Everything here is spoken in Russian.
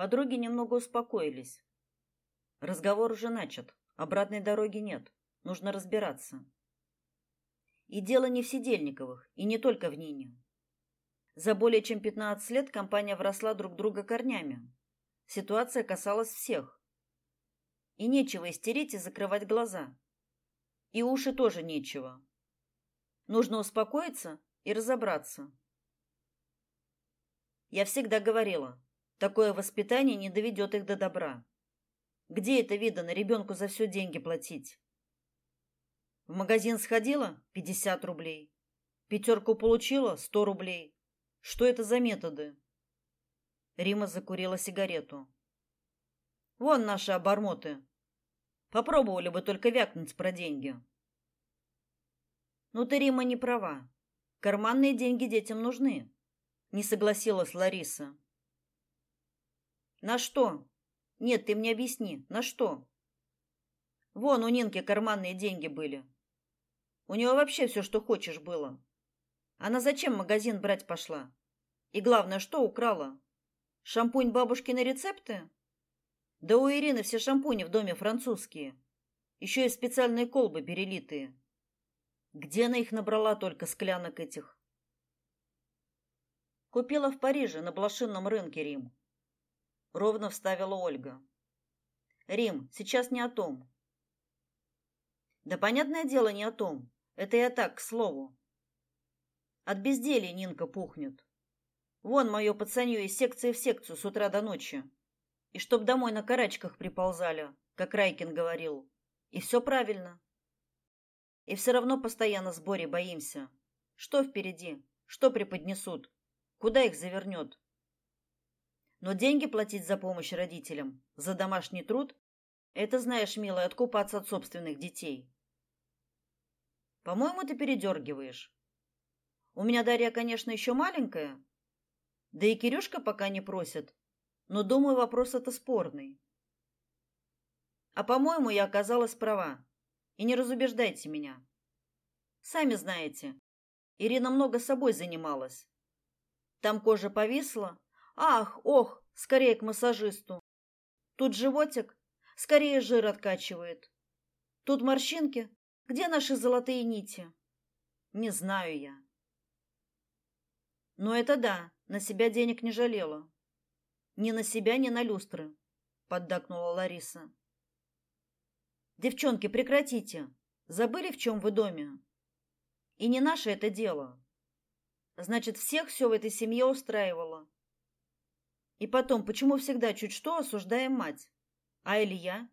Подруги немного успокоились. Разговор уже начат. Обратной дороги нет. Нужно разбираться. И дело не в Сидельниковых, и не только в Нине. За более чем 15 лет компания вросла друг друга корнями. Ситуация касалась всех. И нечего истерить и закрывать глаза. И уши тоже нечего. Нужно успокоиться и разобраться. Я всегда говорила, такое воспитание не доведет их до добра. Где это видано ребенку за все деньги платить? В магазин сходила – 50 рублей. Пятерку получила – 100 рублей. Что это за методы? Рима закурила сигарету. Вон наши обормоты. Попробовали бы только вякнуть про деньги. Ну ты, Рима, не права. Карманные деньги детям нужны. Не согласилась Лариса. На что? Нет, ты мне объясни, на что? Вон у Нинки карманные деньги были. У нее вообще все, что хочешь, было. Она зачем магазин брать пошла? И главное, что украла? Шампунь бабушкины рецепты? Да у Ирины все шампуни в доме французские. Еще и специальные колбы перелитые. Где она их набрала только склянок этих? Купила в Париже на блошинном рынке Рим. Ровно вставила Ольга. Рим, сейчас не о том. Да понятное дело, не о том. Это я так, к слову. От безделья Нинка пухнет. Вон мое пацанье из секции в секцию с утра до ночи. И чтоб домой на карачках приползали, как Райкин говорил. И все правильно. И все равно постоянно с Борей боимся. Что впереди? Что преподнесут? Куда их завернет? Но деньги платить за помощь родителям, за домашний труд это, знаешь, милая, откупаться от собственных детей. По-моему, ты передергиваешь. У меня Дарья, конечно, еще маленькая, да и Кирюшка пока не просит, но думаю, вопрос это спорный. А по-моему, я оказалась права. И не разубеждайте меня. Сами знаете, Ирина много собой занималась. Там кожа повисла. Ах, ох, скорее к массажисту. Тут животик, скорее жир откачивает. Тут морщинки. Где наши золотые нити? Не знаю я. Но это да, на себя денег не жалела. Ни на себя, ни на люстры, поддакнула Лариса. Девчонки, прекратите. Забыли, в чем вы доме? И не наше это дело. Значит, всех все в этой семье устраивало. И потом, почему всегда чуть что осуждаем мать? А Илья?